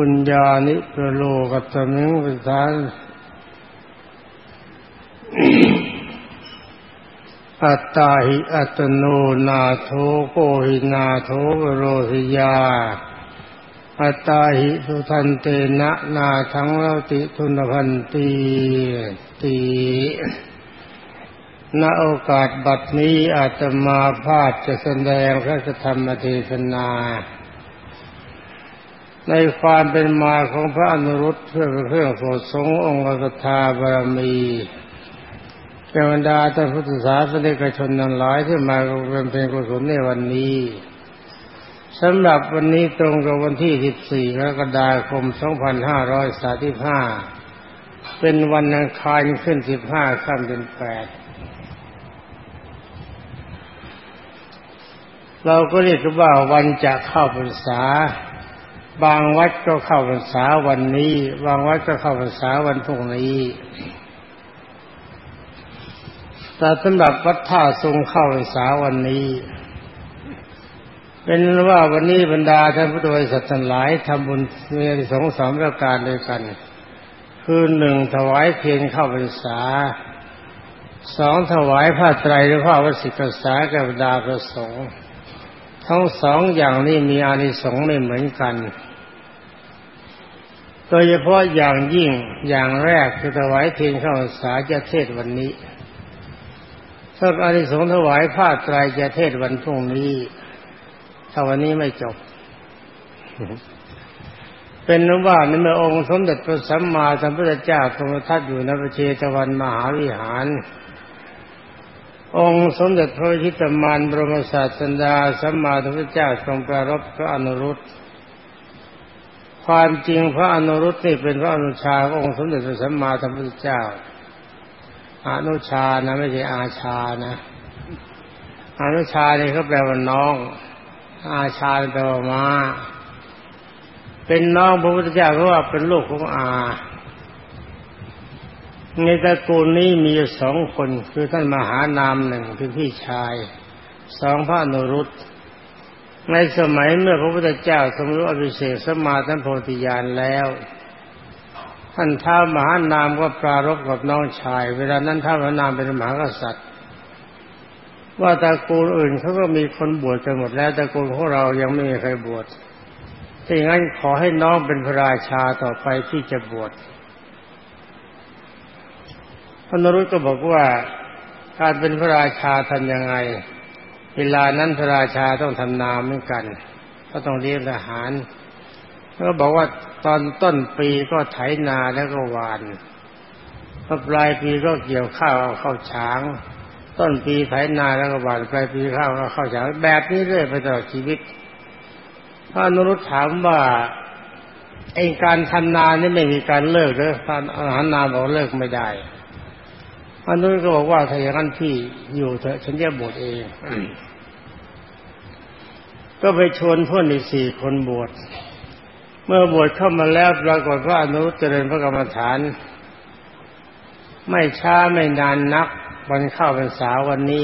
ปุญญานิปโลกัตมิงวิสานอัตตาหิอัตโนนาโทโกหินาโทโรหิยา อัตตาหิสุทันเตนะนาทังเราติทุนพันตีตีณโอกาสบัดนี้อาตมาภาพจะแสดงพระธรรมเทศนา ในความเป็นมาของพระอนุรุตเพื่อเพื่อโสดสงองค์กถาบารมีเจ้าบรรดาท่านพุทธศาสนิกชนนั้นหลายที่มาเป็นเพลงกุศลในวันนี้สำหรับวันนี้ตรงกับวันที่ 14กรกฎาคม 2535 เป็นวันอังคารขึ้น 15ค่ำเดือน8 เราก็เรียกว่าวันจะเข้าพรรษา บางวัดก็เข้าพรรษาวันนี้ บางวัดก็เข้าพรรษาวันพรุ่งนี้แต่สำหรับวัดท่าทรงเข้าพรรษาวันนี้ เป็นว่าวันนี้บรรดาท่านพุทธบริษัททั้งหลายทำบุญมีสองสามประการด้วยกัน คือหนึ่งถวายเพียงเข้าพรรษาสองถวายผ้าไตรหรือผ้าวสิกษาแก่บรรดาประสงค์ ทั้งสองอย่างนี้มีอานิสงส์ไม่เหมือนกัน โดยเฉพาะอย่างยิ่งอย่างแรกคือถวายเทียนข้าวสาจะเทศวันนี้ถ้าอานิสงส์ถวายผ้าไตรจะเทศวันพรุ่งนี้ ถ้าวันนี้ไม่จบ เป็นนว่าในเมื่อองค์สมเด็จพระสัมมาสัมพุทธเจ้าทรงทัดอยู่ในประเชตวันมหาวิหาร องค์สมเด็จพระชิตมานบรมศาสดาสัมมาสัมพุทธเจ้าทรงประรบพระอนุรุตความจริงพระอนุรุตนี่เป็นพระอนุชาองค์สมเด็จพระสัมมาสัมพุทธเจ้าอนุชานะไม่ใช่อาชานะอนุชานี่เขาแปลว่าน้อง อาชาแปลว่ามาเป็นน้องพระพุทธเจ้าเพราะว่าเป็นลูกของอา ในตระกูลนี้มีสองคนคือท่านมหานามหนึ่งคือพี่ชายสองพระนรุตในสมัยเมื่อพระพุทธเจ้าทรงรู้อภิเศษสมาธิโพธิญาณแล้ว ท่านท้ามหานามก็ปรารบกับน้องชาย เวลานั้นท้ามหานามเป็นมหากษัตริย์ ว่าตระกูลอื่นเขาก็มีคนบวชกันหมดแล้วตระกูลของเรายังไม่มีใครบวชถ้าอย่างนั้นขอให้น้องเป็นพระราชาต่อไปที่จะบวช พระนรุตก็บอกว่าการเป็นพระราชาทำยังไง เวลานั้นพระราชาต้องทำนาเหมือนกัน ก็ต้องเลี้ยงทหารก็บอกว่าตอนต้นปีก็ไถนาแล้วก็หวานพอปลายปีก็เกี่ยวข้าวเอาเข้าช้าง ต้นปีไถนาแล้วก็หวานปลายปีข้าวเอาเข้าช้าง แบบนี้เรื่อยไปตลอดชีวิตพระนรุตถามว่าไองการทำนานี่ไม่มีการเลิกเลยพระอาหารนาบอกเลิกไม่ได้ อันนู้นก็บอกว่าถ้าอย่างนั้นพี่อยู่เถอะฉันจะบวชเอง ก็ไปชวนเพื่อนอีกสี่คนบวช เมื่อบวชเข้ามาแล้วปรากฏว่าอนุเจริญพระกรรมฐาน ไม่ช้าไม่นานนักวันเข้าพรรษาวันนี้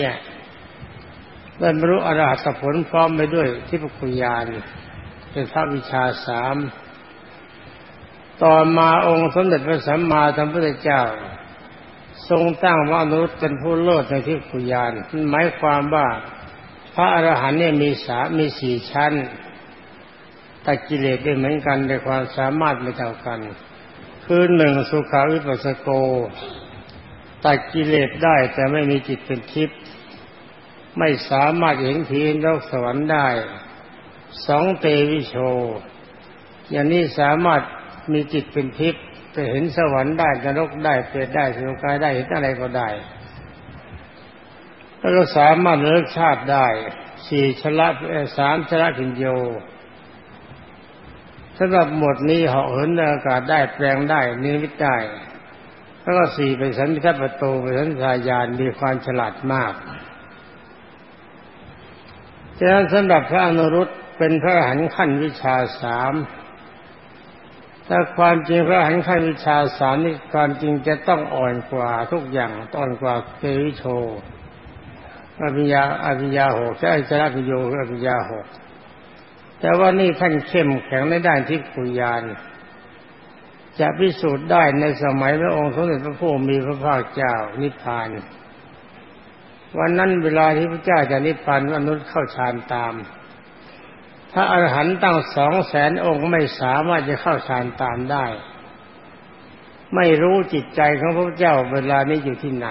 ได้บรรลุอรหัตผลพร้อมไปด้วยที่ปกุญาณเป็นพระวิชาสาม ต่อมาองค์สมเด็จพระสัมมาสัมพุทธเจ้า ทรงตั้งว่ามนุษย์เป็นผู้เลิศในที่กุยานหมายความว่าพระอรหันต์เนี่ยมีสามีสี่ชั้นตัดกิเลสได้เหมือนกันในความสามารถไม่เท่ากัน คือหนึ่งสุขาวิปัสสโกตัดกิเลสได้แต่ไม่มีจิตเป็นทิพย์ไม่สามารถเห็นผีนรกสวรรค์ได้ สองเตวิโช อย่างนี้สามารถมีจิตเป็นทิพย์ จะเห็นสวรรค์ได้นรกได้เปรตได้สุกายได้เห็นอะไรก็ได้ แล้วก็สามารถเลิกชาติได้สี่ชละสามชละพิญโยสำหรับหมดนี้เหาะเหินอากาศได้แปลงได้นิมิตได้แล้วก็สี่ไปสันพิทัประตูไปสันสายานมีความฉลาดมากฉะนั้นสำหรับพระอนุรุตเป็นพระหันขั้นวิชาสาม ถ้าความจริงพระหันขั้นวิชาสามนี่ความจริงจะต้องอ่อนกว่าทุกอย่างต้อนกว่าเกวิโชอภิญาอภิญาหกใช่ชนะพิโยอภิญาหกแต่ว่านี่ท่านเข้มแข็งในด้านทิพยานจะพิสูจน์ได้ในสมัยพระองค์สมเด็จพระผู้มีพระภาคเจ้านิพพาน วันนั้นเวลาที่พระเจ้าจะนิพพานมนุษย์เข้าฌานตาม ถ้าอรหันต์ตั้งสองแสนองค์ไม่สามารถจะเข้าฌานตามได้ ไม่รู้จิตใจของพระเจ้าเวลานี้อยู่ที่ไหน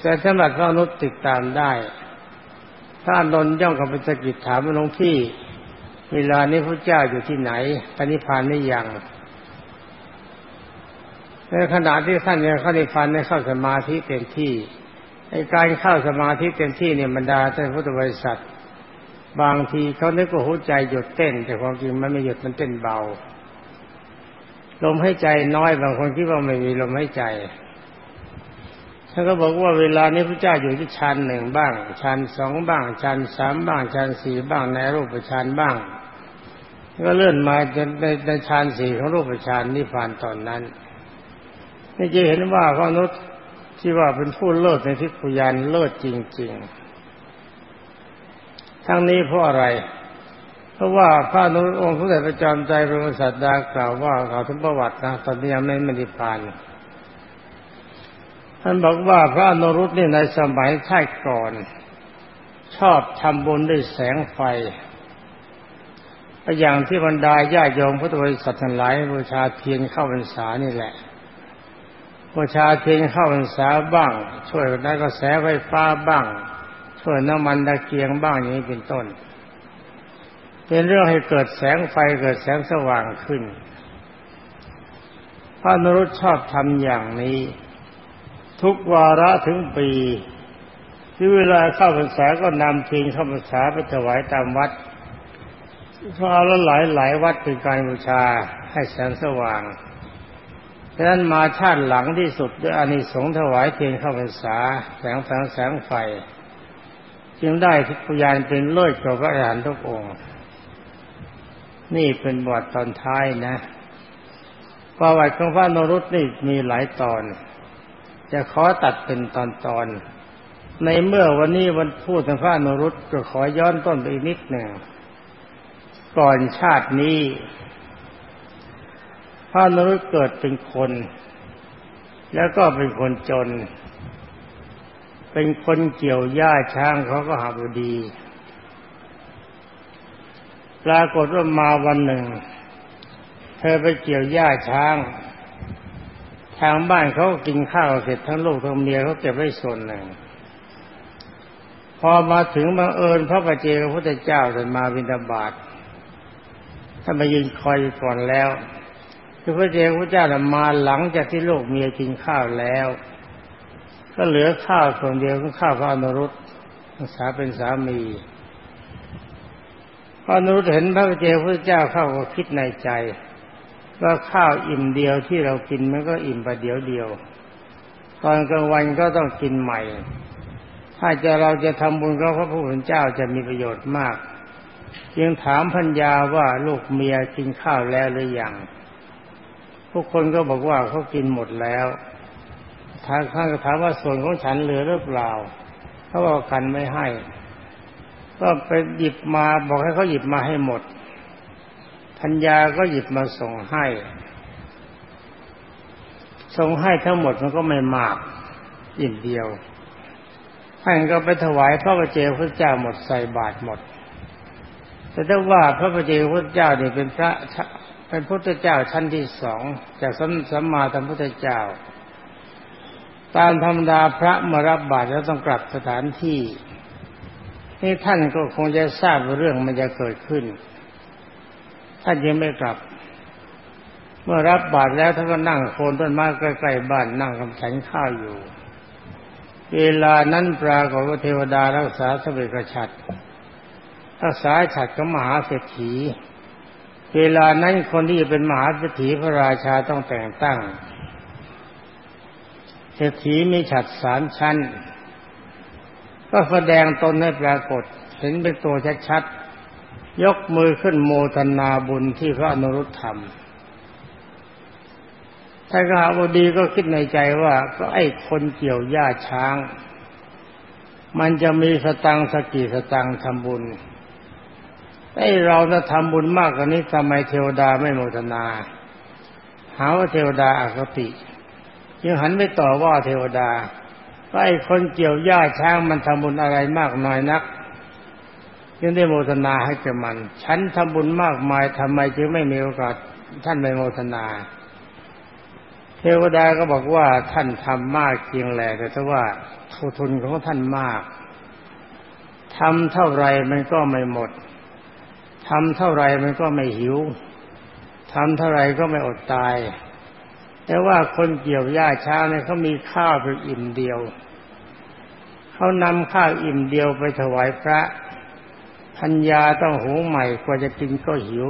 แต่สำหรับพระนุษติดตามได้ถ้านนย่องกับไปสกิจถามหลวงพี่ เวลานี้พระเจ้าอยู่ที่ไหนปณิพานไม่ยังในขณะที่ท่านยังเข้าในฟันในเข้าสมาธิเต็มที่ไอการเข้าสมาธิเต็มที่เนี่ยบรรดาท่านพุทธบริษัท บางทีเขานึกว่าหัวใจหยุดเต้น แต่ความจริงมันไม่หยุดมันเต้นเบา ลมให้ใจน้อยบางคนคิดว่าไม่มีลมให้ใจท่านก็บอกว่าเวลานี้พระเจ้าอยู่ที่ชั้นหนึ่งบ้างชั้นสองบ้างชั้นสามบ้างชั้นสี่บ้างในรูปฌานบ้าง ก็เลื่อนมาจนในในชั้นสี่ของรูปฌานนิพพานตอนนั้นนี่จะเห็นว่าพระนุษย์ที่ว่าเป็นผู้เลิศในทิพยานเลิศจริง ๆ ทั้งนี้เพราะอะไร เพราะว่าพระนุองค์ผู้ใดประจำใจพระมสัตดากล่าวว่าเขาถึงประวัตินะตอนนี้ยังไม่มนิพานท่านบอกว่าพระนรุตนี่ในสมัยท่ายก่อน ชอบทำบุญด้วยแสงไฟอย่างที่บรรดาญาโยมพุทธบริษัททั้งหลายบูชาเทียนเข้าพรรษานี่แหละบูชาเทียนเข้าพรรษาบ้าง ช่วยได้กระแสไฟฟ้าบ้าง ช่วยน้ำมันตะเกียงบ้างอย่างนี้เป็นต้น เป็นเรื่องให้เกิดแสงไฟเกิดแสงสว่างขึ้น พระนรุตชอบทำอย่างนี้ ทุกวาระถึงปีที่เวลาเข้าพรรษาก็นำเทียนเข้าพรรษาไปถวายตามวัดเพราะละหลายหลายวัดเป็นการบูชาให้แสงสว่างฉะนั้นมาชาติหลังที่สุดด้วยอานิสงส์ถวายเทียนเข้าพรรษาแสงแสงแสงไฟ จึงได้ทิพยานเป็นเลิศกว่าพระอรหันต์ทุกองค์ นี่เป็นบทตอนท้ายนะประวัติของพระนรุตนี่มีหลายตอน จะขอตัดเป็นตอนตอน ในเมื่อวันนี้วันพูดถึงพระนรุตก็ขอย้อนต้นไปอีกนิดหนึ่งก่อนชาตินี้ พระนรุเกิดเป็นคน แล้วก็เป็นคนจน เป็นคนเกี่ยวหญ้าช้างเขาก็หาบดี ปรากฏว่ามาวันหนึ่ง เธอไปเกี่ยวหญ้าช้าง ทางบ้านเขากินข้าวเสร็จทั้งลูกทั้งเมียเขาเก็บไว้ส่วนหนึ่ง พอมาถึงบังเอิญพระปเจกพระพุทธเจ้าเดินมาบิณฑบาตท่านมายืนคอยก่อนแล้วคือพระเจ้าพระเจ้ามาหลังจากที่ลูกเมียกินข้าวแล้ว ก็เหลือข้าวส่วนเดียวของข้าวพระอนุรุตสาเป็นสามีพระอนุรุตเห็นพระเจ้าพระเจ้าเข้าก็คิดในใจ ว่าข้าวอิ่มเดียวที่เรากินมันก็อิ่มไปเดียวเดียวตอนกลางวันก็ต้องกินใหม่ ถ้าจะเราจะทำบุญกับพระผู้เป็นเจ้าจะมีประโยชน์มากยังถามพัญญาว่าลูกเมียกินข้าวแล้วหรือยังทุกคนก็บอกว่าเขากินหมดแล้ว ทางข้างถามว่าส่วนของฉันเหลือหรือเปล่าเขาบอกกันไม่ให้ ก็ไปหยิบมาบอกให้เขาหยิบมาให้หมดพัญญาก็หยิบมาส่งให้ส่งให้ทั้งหมดมันก็ไม่มากอิ่มเดียวท่านก็ไปถวายพระประเจ้าพระเจ้าหมดใส่บาตรหมด แต่ถ้าว่าพระประเจ้าพระเจ้าเนี่ยเป็นพระเป็นพุทธเจ้าชั้นที่สองจากสัมมาสัมพุทธเจ้า ตามธรรมดาพระมารับบาตรแล้วต้องกลับสถานที่นี่ท่านก็คงจะทราบเรื่องมันจะเกิดขึ้น ท่านยังไม่กลับ เมื่อรับบาตรแล้วท่านก็นั่งโคนต้นไม้ใกล้ๆบ้านนั่งกำฉันข้าวอยู่ เวลานั้นปรากฏว่าเทวดารักษาสเวกฉัตรรักษาฉัตรก็มหาเศรษฐี เวลานั้นคนที่จะเป็นมหาเศรษฐีพระราชาต้องแต่งตั้ง เศรษฐีมีฉัดสามชั้น ก็แสดงตนให้ปรากฏ เห็นเป็นตัวชัดๆยกมือขึ้นโมทนาบุญที่พระอนุรุตทำท่านข้าบดีก็คิดในใจว่า ก็ไอ้คนเกี่ยวหญ้าช้าง มันจะมีสตังสกิสตังทำบุญไอ้เราจะทำบุญมากกว่านี้ทำไมเทวดาไม่โมทนา หาว่าเทวดาอาคติ ยังหันไปต่อว่าเทวดาว่าไอ้คนเกี่ยวหญ้าช้างมันทำบุญอะไรมากน้อยนักยังได้โมทนาให้กับมัน ฉันทำบุญมากมายทำไมจึงไม่มีโอกาสท่านไม่โมทนา เทวดาก็บอกว่าท่านทำมากเพียงแหละแต่ว่าทุนของท่านมากทำเท่าไรมันก็ไม่หมดทำเท่าไรมันก็ไม่หิวทำเท่าไรก็ไม่อดตาย แต่ว่าคนเกี่ยวหญ้าช้าเนี่ยเขามีข้าวเพียงอิ่มเดียว เขานำข้าวอิ่มเดียวไปถวายพระพัญญาต้องหูใหม่กว่าจะกินก็หิว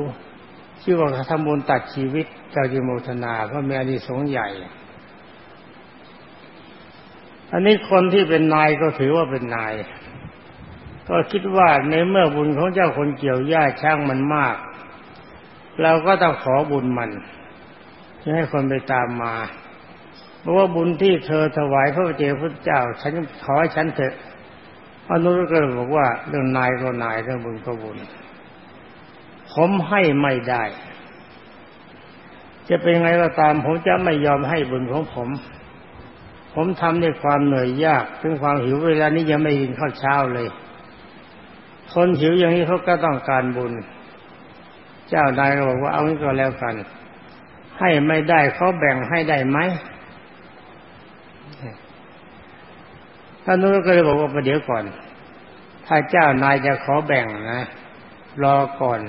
ชื่อว่าทำบุญตัดชีวิตเจ้าจิโมทนาเพราะมีอานิสงส์ใหญ่ อันนี้คนที่เป็นนายก็ถือว่าเป็นนาย ก็คิดว่าในเมื่อบุญของเจ้าคนเกี่ยวหญ้าช่างมันมาก เราก็ต้องขอบุญมัน จะให้คนไปตามมาเพราะว่าบุญที่เธอถวายพระเจ้าพระเจ้า ฉันขอให้ฉันเถอะอนุรุตก็บอกว่าเรื่องนายก็นายเรื่องบุญก็บุญผมให้ไม่ได้ จะเป็นไงก็ตาม ผมจะไม่ยอมให้บุญของผม ผมทำด้วยความเหนื่อยยากถึงความหิวเวลานี้ยังไม่กินข้าวเช้าเลย คนหิวอย่างนี้เขาก็ต้องการบุญ เจ้านายก็บอกว่าเอางี้ก็แล้วกัน ให้ไม่ได้เขาแบ่งให้ได้ไหมท่านนู้นก็เลยบอกว่าประเดี๋ยวก่อน ถ้าเจ้านายจะขอแบ่งนะ รอก่อน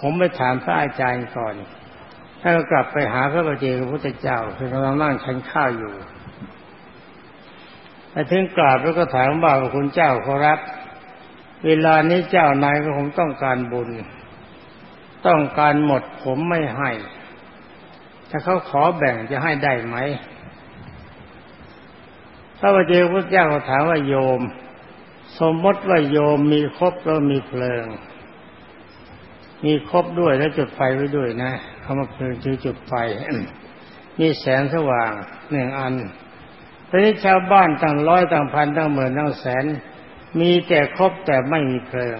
ผมไปถามพระอาจารย์ก่อนถ้าก็กลับไปหาพระบเจ้าพระพุทธเจ้าคือกำลังนั่งชันข้าวอยู่ไปถึงกราบแล้วก็ถามว่าคุณเจ้าขารับ เวลานี้เจ้านายก็คงต้องการบุญ ต้องการหมดผมไม่ให้ ถ้าเขาขอแบ่งจะให้ได้ไหมพระเจ้าพระเจ้าถามว่าโยม สมมติว่าโยมมีครบแล้วมีเพลิง มีครบด้วยแล้วจุดไฟไว้ด้วยนะคำว่าเพลิงคือจุดไฟมีแสงสว่างหนึ่งอันทีนี้ชาวบ้านตั้งร้อยตั้งพันตั้งหมื่นตั้งแสน มีแต่ครบแต่ไม่มีเพลิง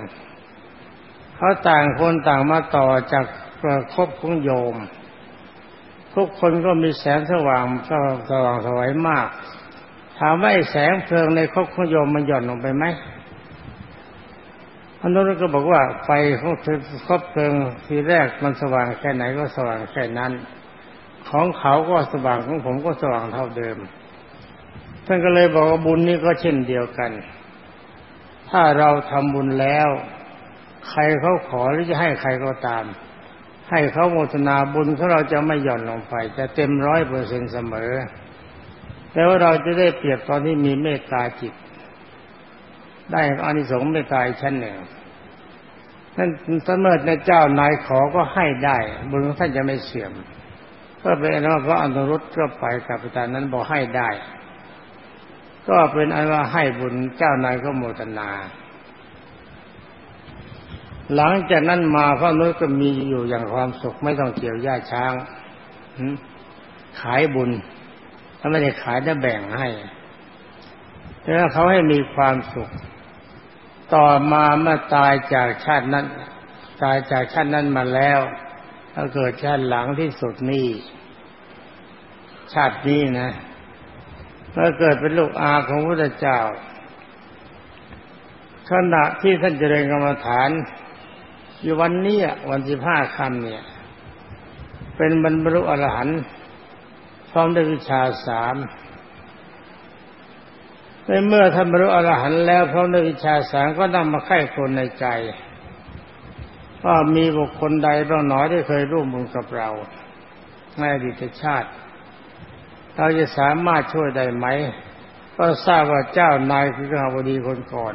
เขาต่างคนต่างมาต่อจากครบของโยม ทุกคนก็มีแสงสว่างสว่างสวยมาก ถามว่าแสงเพลิงในครอบของโยมมันหย่อนลงไปไหมอันนั้นก็บอกว่าไฟของครอบเพลิงทีแรกมันสว่างแค่ไหนก็สว่างแค่นั้น ของเขาก็สว่างของผมก็สว่างเท่าเดิมท่านก็เลยบอกว่าบุญนี้ก็เช่นเดียวกัน ถ้าเราทำบุญแล้ว ใครเขาขอหรือจะให้ใครก็ตาม ให้เขาโมทนาบุญของเราจะไม่หย่อนลงไป จะเต็มร้อยเปอร์เซ็นเสมอแต่ว่าเราจะได้เปรียบตอนที่มีเมตตาจิต ได้อานิสงส์เมตตาชั้นหนึ่งท่านท่นเมื่อในเจ้านายขอก็ให้ได้ บุญของท่านจะไม่เสื่อมก็เป็นว่าพระอนุรุตก็ไปกับอาจารย์นั้นบอกให้ได้ ก็เป็นอันว่าให้บุญเจ้านายก็โมทนา หลังจากนั้นมาพระนุษก็มีอยู่อย่างความสุขไม่ต้องเกี่ยวย่าช้างขายบุญถ้าไม่ได้ขายจะแบ่งให้แต่เขาให้มีความสุข ต่อมาเมื่อตายจากชาตินั้น ตายจากชาตินั้นมาแล้วถ้าเกิดชาติหลังที่สุดนี่ชาตินี้นะเมื่อเกิดเป็นลูกอาของพระเจ้าขณะที่ท่านเจริญกรรมฐาน อยู่วันนี้วันที่ห้าคำเนี่ย เป็นบรรลุอรหันต์พร้อมด้วยวิชาสามในเมื่อท่านบรรลุอรหันต์แล้วพร้อมด้วยวิชาสามก็นำมาไข้คนในใจว่ามีบุคคลใดบ้างหนอที่เคยร่วมมือกับเราในอดีตชาติ เราจะสามารถช่วยได้ไหม ก็ทราบว่าเจ้านายคือข้าบดีคนก่อน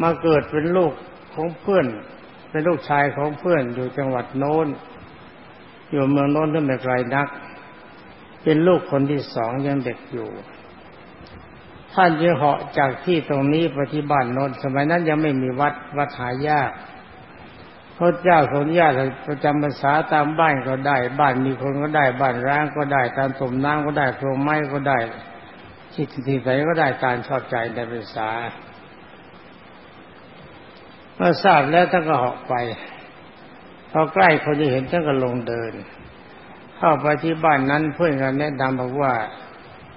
มาเกิดเป็นลูกของเพื่อน เป็นลูกชายของเพื่อนอยู่จังหวัดโน้น อยู่เมืองโน้นที่ไม่ไกลนัก เป็นลูกคนที่สองยังเด็กอยู่ ท่านจึงเหาะจากที่ตรงนี้ไปที่บ้านโน้นสมัยนั้นยังไม่มีวัดวัดหายากพระเจ้าขออนุญาตประจำภาษาตามบ้านก็ได้ บ้านมีคนก็ได้ บ้านร้างก็ได้ ตามสมน้ำก็ได้โครงไม้ก็ได้ที่ที่ไหนก็ได้การชอบใจในภาษา มื่อทราบแล้วท่านก็เหาะไปพอใกล้เขาจะเห็นท่านก็ลงเดิน เข้าไปที่บ้านนั้นเพื่อนกันแนะนำบอกว่า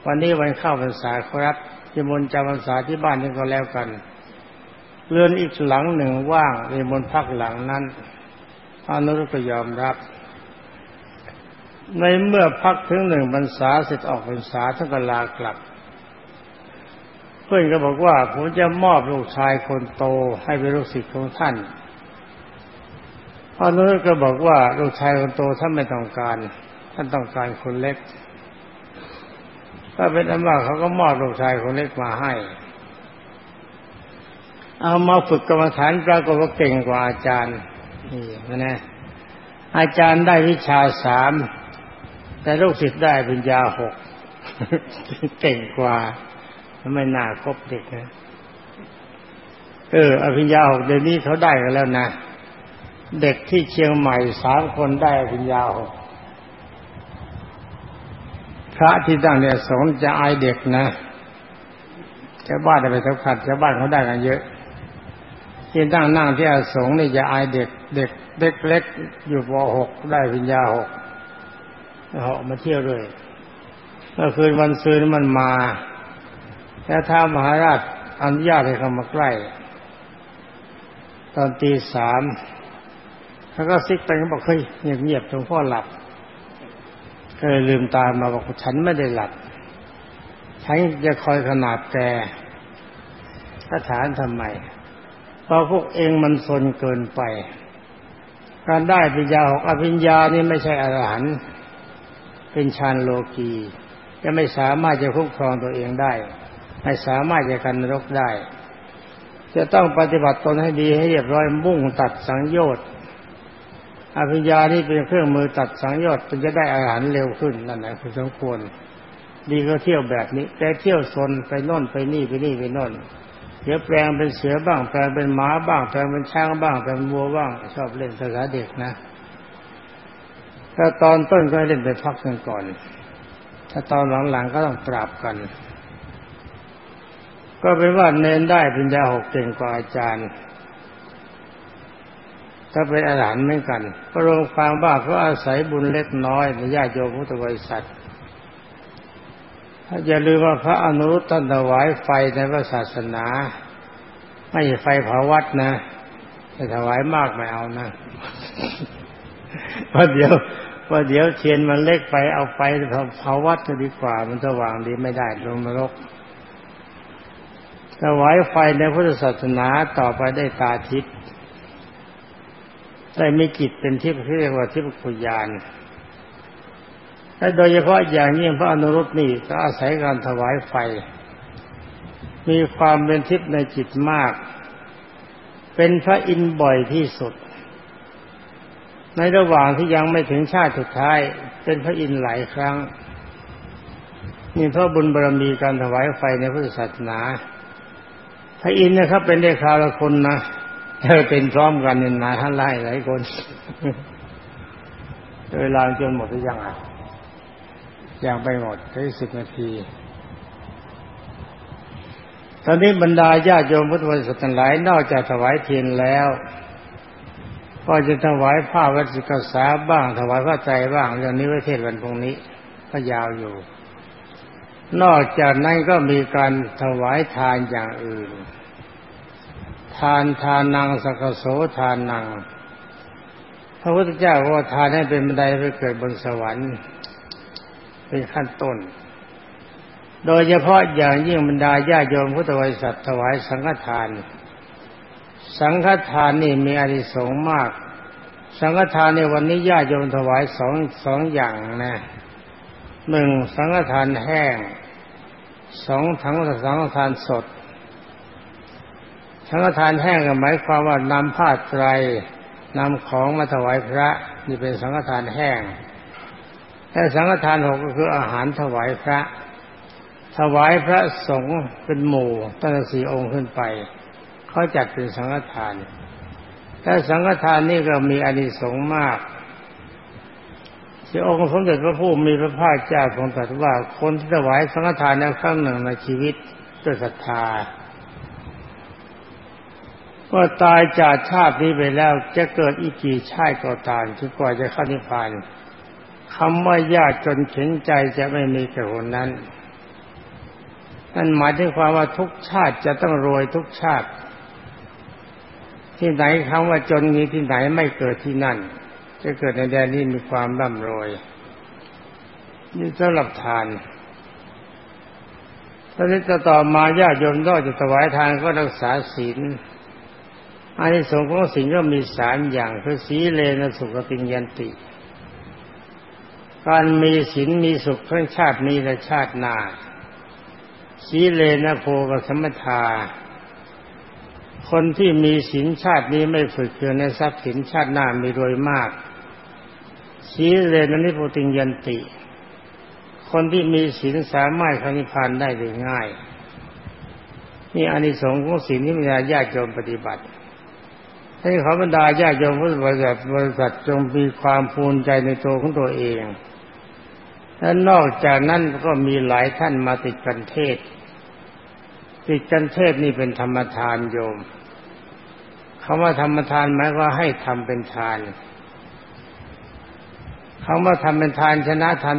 วันนี้วันเข้าพรรษาครับจะมนจำพรรษาที่บ้านนี้ก็แล้วกันเรือนอีกหลังหนึ่งว่างในบนพักหลังนั้นพระนุรุก็ยอมรับ ในเมื่อพักถึงหนึ่งพรรษาเสร็จออกพรรษาท่านก็ลากลับ เพื่อนก็บอกว่าผมจะมอบลูกชายคนโตให้เป็นลูกศิษย์ของท่านพระนุรุก็บอกว่าลูกชายคนโตท่านไม่ต้องการ ท่านต้องการคนเล็กก็เป็นอันว่าเขาก็มอบลูกชายคนเล็กมาให้ เอามาฝึกกรรมฐานปรากฏว่าเก่งกว่าอาจารย์นี่นะอาจารย์ได้วิชาสามแต่ลูกศิษย์ได้ปัญญาหกเก่งกว่า ไม่น่าคบเด็กนะเออ อภิญญาหกเดี๋ยวนี้เขาได้กันแล้วนะเด็กที่เชียงใหม่สามคนได้อภิญญาหกพระที่ตั้งเนี่ยสอนจะอายเด็กนะชาวบ้านไปสัมผัสชาวบ้านเขาได้กันเยอะ ที่ตั้งนั่งที่อาสงนี่จะอายเด็ก เด็กเด็กเล็กอยู่ปหกได้วิญญาหกเหาะมาเที่ยวด้วยเมื่อคืนวันซืนมันมา แล้วท้ามหาราชอนุญาตให้เข้ามาใกล้ ตอนตีสามแล้วก็ซิกไปก็บอกเฮ้ยเงียบๆหลวงพ่อหลับก็เลยลืมตามาบอกฉันไม่ได้หลับฉันจะคอยขนาดแกถ้าถามทำไมเพราะพวกเองมันสนเกินไป การได้ปัญญาหกอภิญญานี่ไม่ใช่อรหันต์เป็นฌานโลกีจะไม่สามารถจะคุ้มครองตัวเองได้ ไม่สามารถจะกันนรกได้ จะต้องปฏิบัติตนให้ดีให้เรียบร้อยมุ่งตัดสังโยชน์อภิญญานี่เป็นเครื่องมือตัดสังโยชน์จนจะได้อาหารเร็วขึ้นนั่นแหละคือสมควร ดีก็เที่ยวแบบนี้ แต่เที่ยวซนไปน่นไปนี่ไปนี่ไปน่นเดี๋ยวแปลงเป็นเสือบ้างแปลงเป็นหมาบ้างแปลงเป็นช้างบ้างแปลงวัวบ้าง ชอบเล่นภาษาเด็กนะ ถ้าตอนต้นก็เล่นไปพักกันก่อน ถ้าตอนหลังๆก็ต้องปราบกัน ก็เป็นว่าเน้นได้ปัญญาหกเก่งกว่าอาจารย์ ถ้าเป็นอาหารเหมือนกันพระองค์ฟังบ้าเขาอาศัยบุญเล็กน้อยในญาติโยมพุทธบริษัทอย่าลืมว่าพระอนุรุตท่านถวายไฟในพระศาสนา ไม่ใช่ไฟเผาวัดนะจะถวายมากไม่เอานะเพราะเดี๋ยวเพราะเดี๋ยวเทียนมันเล็กไปเอาไฟเผาวัดจะดีกว่า มันสว่างดีไม่ได้ลงนรก ถวายไฟในพุทธศาสนาต่อไปได้ตาทิพย์ได้มีจิตเป็นทิพย์ที่เรียกว่าทิพย์คุยานและโดยเฉพาะอย่างยิ่งพระอนุรุตนี่ก็อาศัยการถวายไฟ มีความเป็นทิพย์ในจิตมาก เป็นพระอินทร์บ่อยที่สุด ในระหว่างที่ยังไม่ถึงชาติสุดท้าย เป็นพระอินทร์หลายครั้งนี่เพราะบุญบารมีการถวายไฟในพุทธศาสนา ระอินทร์นะครับ เป็นได้คราวละคนนะเธอเป็นพร้อมกันในนาท่านไล่หลายคนเวลาจนหมดหรือยังอะยังไปหมดแค่สิบนาที ตอนนี้บรรดาญาโยมพุทธบริษัทหลาย นอกจากถวายเทียนแล้ว ก็จะถวายผ้าวัสิกษาบ้าง ถวายพระใจบ้างเรื่องนี้ไว้เทศวันพรุ่งนี้ ก็ยาวอยู่ นอกจากนั้นก็มีการถวายทานอย่างอื่น ทานทานนางสกโสทานนางพระพุทธเจ้าว่าทานให้เป็นบันไดไปเกิดบนสวรรค์เป็นขั้นต้น โดยเฉพาะอย่างยิ่งบรรดาญาโยมพุทธบริษัทถวายสังฆทาน สังฆทานนี่มีอานิสงมาก สังฆทานในวันนี้ญาโยมถวายสองสองอย่างนะ หนึ่งสังฆทานแห้งสองถังสังฆทานสด สังฆทานแห้งก็หมายความว่านำผ้าไตรนำของมาถวายพระนี่เป็นสังฆทานแห้งแต่สังฆทานหกก็คืออาหารถวายพระ ถวายพระสงฆ์เป็นหมู่ตั้งแต่สี่องค์ขึ้นไปเขาจัดเป็นสังฆทานแต่สังฆทานนี่ก็มีอานิสงส์มาก ที่องค์สมเด็จพระผู้มีพระภาคเจ้าทรงตรัสว่าคนที่ถวายสังฆทานในครั้งหนึ่งในชีวิตด้วยศรัทธาว่าตายจากชาตินี้ไปแล้วจะเกิดอีกกี่ชาติก็ตามจนกว่าจะเข้านิพพานคำว่ายากจนเข็นใจจะไม่มีแก่คนนั้นนั่นหมายถึงความว่าทุกชาติจะต้องรวยทุกชาติ ที่ไหนคำว่าจนมีที่ไหนไม่เกิดที่นั่น จะเกิดในแดนนี้มีความร่ำรวยนี่สำหรับทานตอนนี้จะต่อมาญาติโยมนอกจากถวายทานก็รักษาศีลอันนี้สงของศีลก็มีสามอย่างคือสีเลนสุขติยันติ การมีศีลมีสุขทั้งชาตินี้และชาติหน้าสีเลนะโพกสมทา คนที่มีศีลชาตินี้ไม่ฝึกเกินในทรัพย์สินชาติหน้ามีรวยมากสีเลยนนิโพติยันติ คนที่มีศีลสามารถเข้านิพพานได้โดยง่าย นี่อานิสงส์ของศีลที่มีญาติโยมปฏิบัติให้ขอบรรดาญาติโยมพุทธบริษัทบริษัทจงมีความภูมิใจในตัวของตัวเองและนอกจากนั้นก็มีหลายท่านมาติดกันเทศติดกันเทศนี่เป็นธรรมทานโยม คำว่าธรรมทานหมายว่าให้ทำเป็นทานคำว่าทำเป็นทานชนะทาน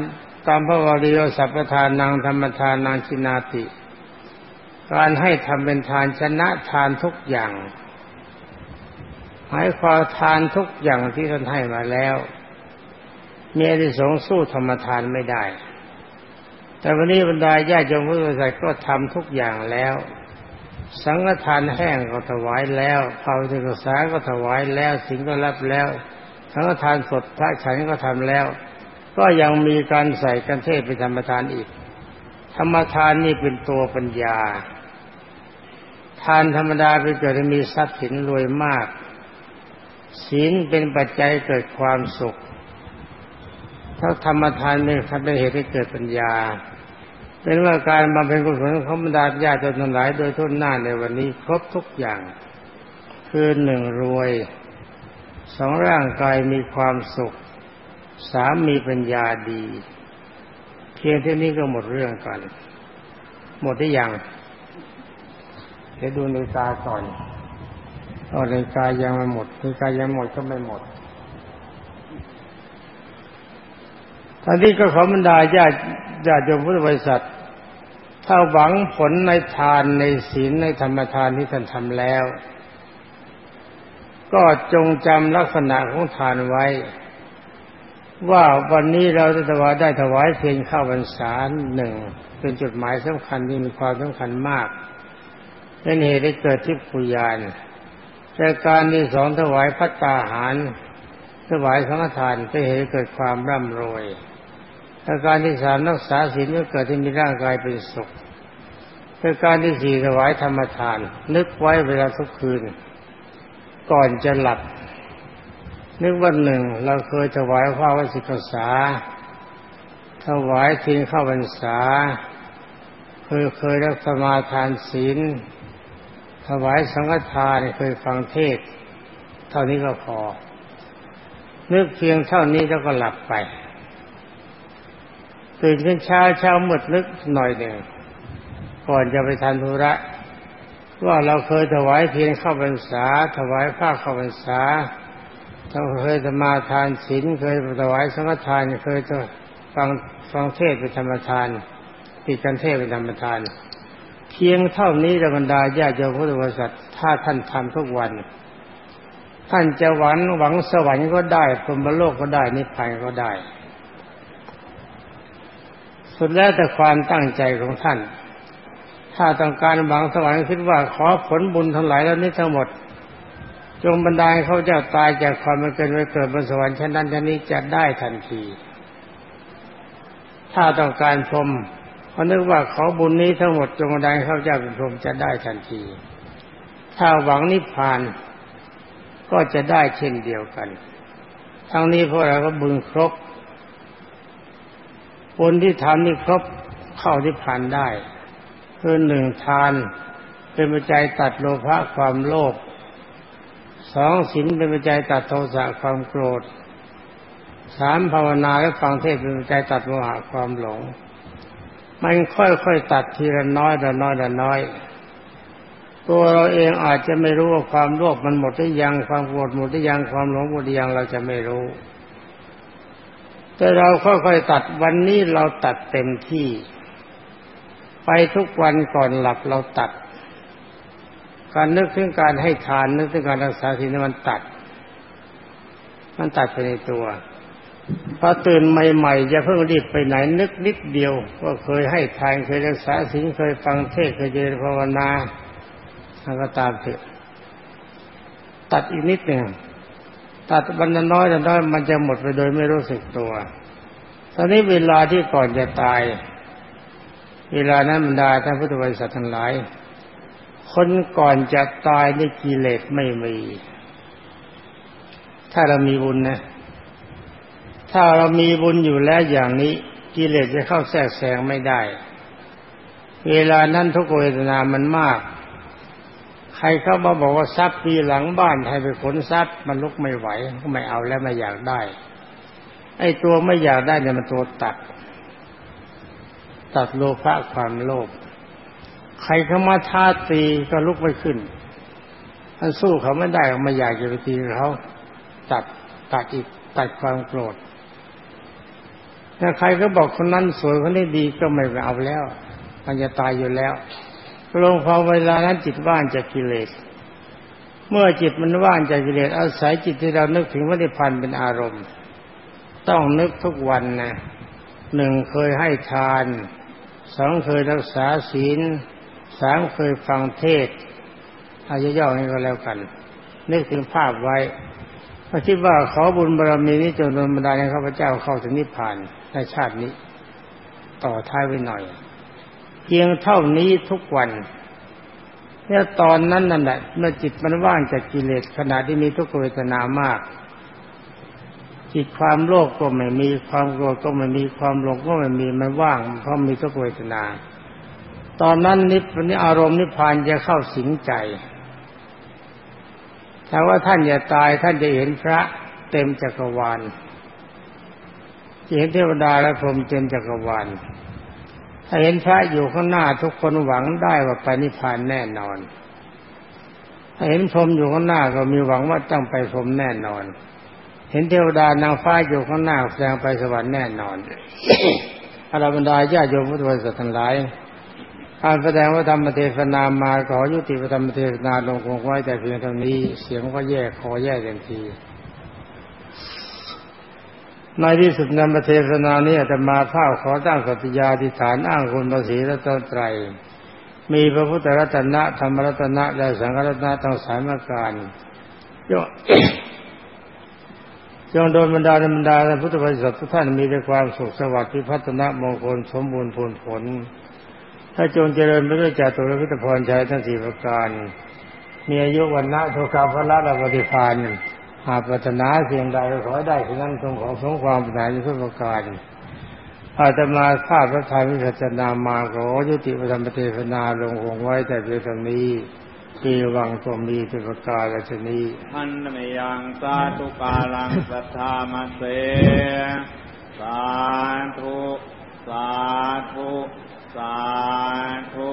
ตามพระวริโยสัพพทานนางธรรมทานนางชินาติ การให้ทำเป็นทานชนะทานทุกอย่างหมายความทานทุกอย่างที่ท่านให้มาแล้วมีอริสงสู้ธรรมทานไม่ได้ แต่วันนี้บรรดาญาติโยมผู้ใส่ก็ทำทุกอย่างแล้ว สังฆทานแห้งก็ถวายแล้วภาวนาศึกษาก็ถวายแล้วสิ่งก็รับแล้ว สังฆทานสดพระฉันก็ทำแล้ว ก็ยังมีการใส่กันเทศเป็นธรรมทานอีก ธรรมทานนี่เป็นตัวปัญญา ทานธรรมดาไปเกิดมีทรัพย์สินรวยมาก ศีลเป็นปัจจัยเกิดความสุข ถ้าธรรมทานเป็นคันเป็นเหตุให้เกิดปัญญา เป็นว่าการมาเป็นกุศลของบรรดาญาติทั้งหลายโดยทุนหน้าในวันนี้ครบทุกอย่าง คือหนึ่งรวยสองร่างกายมีความสุขสามมีปัญญาดีเพียงเท่านี้ก็หมดเรื่องกัน หมดได้ยังเดี๋ยวดูในตาก่อนเอาในกายยังไม่หมดในกายยังหมดก็ไม่หมดท่านนี้ก็ขอบรรดาญาติญาติโยมพุทธบริษัท ถ้าหวังผลในทานในศีลในธรรมทานที่ท่านทำแล้ว ก็จงจำลักษณะของทานไว้ ว่าวันนี้เราจะถวายได้ถวายเพียงข้าวพรรษาหนึ่งเป็นจุดหมายสำคัญที่มีความสำคัญมากเป็นเหตุให้เกิดทิพยานแต่การที่สองถวายพัตตาหาร ถวายสังฆทานเป็นเหตุเกิดความร่ำรวย แต่การที่สามรักษาศีลก็เกิดที่มีร่างกายเป็นสุขแต่การที่สี่ถวายธรรมทาน นึกไว้เวลาทุกคืน ก่อนจะหลับ นึกวันหนึ่งเราเคยถวายพระวสิกษา ถวายทินข้าวพรรษาเคยเคยรักสมาทานศีล ถวายสังฆทานเคยฟังเทศ เท่านี้ก็พอ นึกเพียงเท่านี้แล้วก็หลับไป ตื่นขึ้นเช้าเช้ามืดนึกหน่อยหนึ่งก่อนจะไปทานธุระ ว่าเราเคยถวายเพียงข้าพรรษา ถวายผ้าข้าพรรษาเราเคยจะมาทานศีลเคยถวายสังฆทานเคยจะฟังฟังเทศเป็นธรรมทานติดกันเทศเป็นธรรมทาน เพียงเท่านี้ธรรมดาญาติโยมพุทธบริษัทถ้าท่านทำทุกวัน ท่านจะหวังหวังสวรรค์ก็ได้พรหมโลกก็ได้นิพพานก็ได้ สุดแล้วแต่ความตั้งใจของท่าน ถ้าต้องการหวังสวรรค์คิดว่าขอผลบุญทั้งหลายแล้วนี้ทั้งหมด จงบรรดาเขาจะตายจากความมันเป็นไว้เกิดบนสวรรค์ชั้นนั้นชั้นนี้จะได้ทันที ถ้าต้องการพรมเขานึกว่าขาบุญนี้ทั้งหมดจงบรรดาเขาจะเป็นพรมจะได้ทันที ถ้าหวังนิพพานก็จะได้เช่นเดียวกัน ทั้งนี้พวกเราก็บึงครบ บุญที่ทำนี่ครบเข้าที่ผ่านได้คือหนึ่งทาน เป็นปัจจัยตัดโลภะความโลภสองศีลเป็นปัจจัยตัดโทสะความโกรธสามภาวนาและฟังเทศเป็นปัจจัยตัดโมหะความหลง มันค่อยๆตัดทีละน้อยละน้อยละน้อยตัวเราเองอาจจะไม่รู้ว่าความโลภมันหมดหรือยังความโกรธหมดหรือยังความหลงหมดหรือยังเราจะไม่รู้ แต่เราค่อยๆตัดวันนี้เราตัดเต็มที่ ไปทุกวันก่อนหลับเราตัด การนึกถึงการให้ทานนึกถึงการรักษาศีลมันตัด มันตัดไปในตัวพอตื่นใหม่ๆจะเพิ่งรีบไปไหนนึกนิดเดียวว่าเคยให้ทานเคยรักษาศีลเคยฟังเทศเคยเจริญภาวนาทางก็ตามเถอะตัดอีกนิดหนึ่ง ตัดบรรน้อยแต่น้อยมันจะหมดไปโดยไม่รู้สึกตัว ตอนนี้เวลาที่ก่อนจะตาย เวลานั้นบรรดาท่านพุทธบริษัททั้งหลาย คนก่อนจะตายในกิเลสไม่มี ถ้าเรามีบุญนะ ถ้าเรามีบุญอยู่แล้วอย่างนี้ กิเลสจะเข้าแทรกแซงไม่ได้ เวลานั้นทุกเวทนามันมาก ใครเข้ามาบอกว่าทรัพย์ปีหลังบ้านให้ไปขนทรัพย์มันลุกไม่ไหวก็ไม่เอาแล้วไม่อยากได้ ไอ้ตัวไม่อยากได้เนี่ยมันตัวตัด ตัดโลภะความโลภใครเข้ามาท้าตีก็ลุกไม่ขึ้นมันสู้เขาไม่ได้ไม่อยากจะไปตีเขาตัดตัดอีกตัดความโกรธถ้าใครก็บอกคนนั้นสวยคนนี้ดีก็ไม่เอาแล้ว มันจะตายอยู่แล้ว ลงพอเวลานั้นจิตว่างจากกิเลส เมื่อจิตมันว่างจากกิเลสอาศัยจิตที่เรานึกถึงวัฏพันธ์เป็นอารมณ์ ต้องนึกทุกวันนะหนึ่งเคยให้ทานสองเคยรักษาศีลสามเคยฟังเทศอายุย่อนี้ก็แล้วกัน นึกถึงภาพไว้พคิดว่าขอบุญบารมีนี้จงดลบันดาลให้ข้าพเจ้าเข้าถึงนิพพานในชาตินี้ ต่อท้ายไว้หน่อย เพียงเท่านี้ทุกวันเนี่ยตอนนั้นนั่นแหละเมื่อจิตมันว่างจากกิเลสขณะที่มีทุกขเวทนามาก จิตความโลภกก็ไม่มีความโกรธก็ไม่มีความหลงก็ไม่มีมันว่างเพราะมีทุกขเวทนา ตอนนั้นนิพพานอารมณ์นิพพานจะเข้าสิงใจแต่ว่าท่านอย่าตายท่านจะเห็นพระเต็มจักรวาลจะเห็นเทวดาและพรหมเต็มจักรวาล ถ้าเห็นพระอยู่ข้างหน้าทุกคนหวังได้ว่าไปนิพพานแน่นอน ถ้าเห็นพรมอยู่ข้างหน้าก็มีหวังว่าต้องไปพรมแน่นอน เห็นเทวดานางฟ้าอยู่ข้างหน้าแสดงไปสวรรค์แน่นอนอรบรรดาญาโยมพุทธบริษัททั้งหลายการแสดงว่าธรรมเทศนามาขอยุติธรรมเทศนาลงคงไว้แต่เพียงเท่านี้ เสียงก็แยกคอแยกเต็มที ในที่สุดนำเทศนานี้จะมาภาพขอตั้งสัตยาธิฐานอ้างคุณภาษีและตนไตรมีพระพุทธรัตนะธรรมรัตนะและสังฆรัตนะทั้งสายมาการยจงโดนบรรดาบรรดาพุทธบริษัททุกท่านมีแต่ความสุขสวัสดิ์พิพัฒนมงคลสมบูรณ์ผลผล ถ้าจงเจริญไปด้วยจตุรพิตพรชัยทั้งสี่ประการ มีอายุวันนะโทกาพระละปฏิพาน หาปรารถนาเสียงใดก็ขอได้สิ่งนั้นทรงของสงความปรารถนาทุกประการอาตมาข้าพระทัยวิสัชนามาขอยุติปธรรมเทศนาลงคงไว้แต่เพียงเท่านี้ปีวังก็มีทุกปการแลชนีอันเมยังสาธุกาลังสัทธามาเสสาธุ สาธุ สาธุ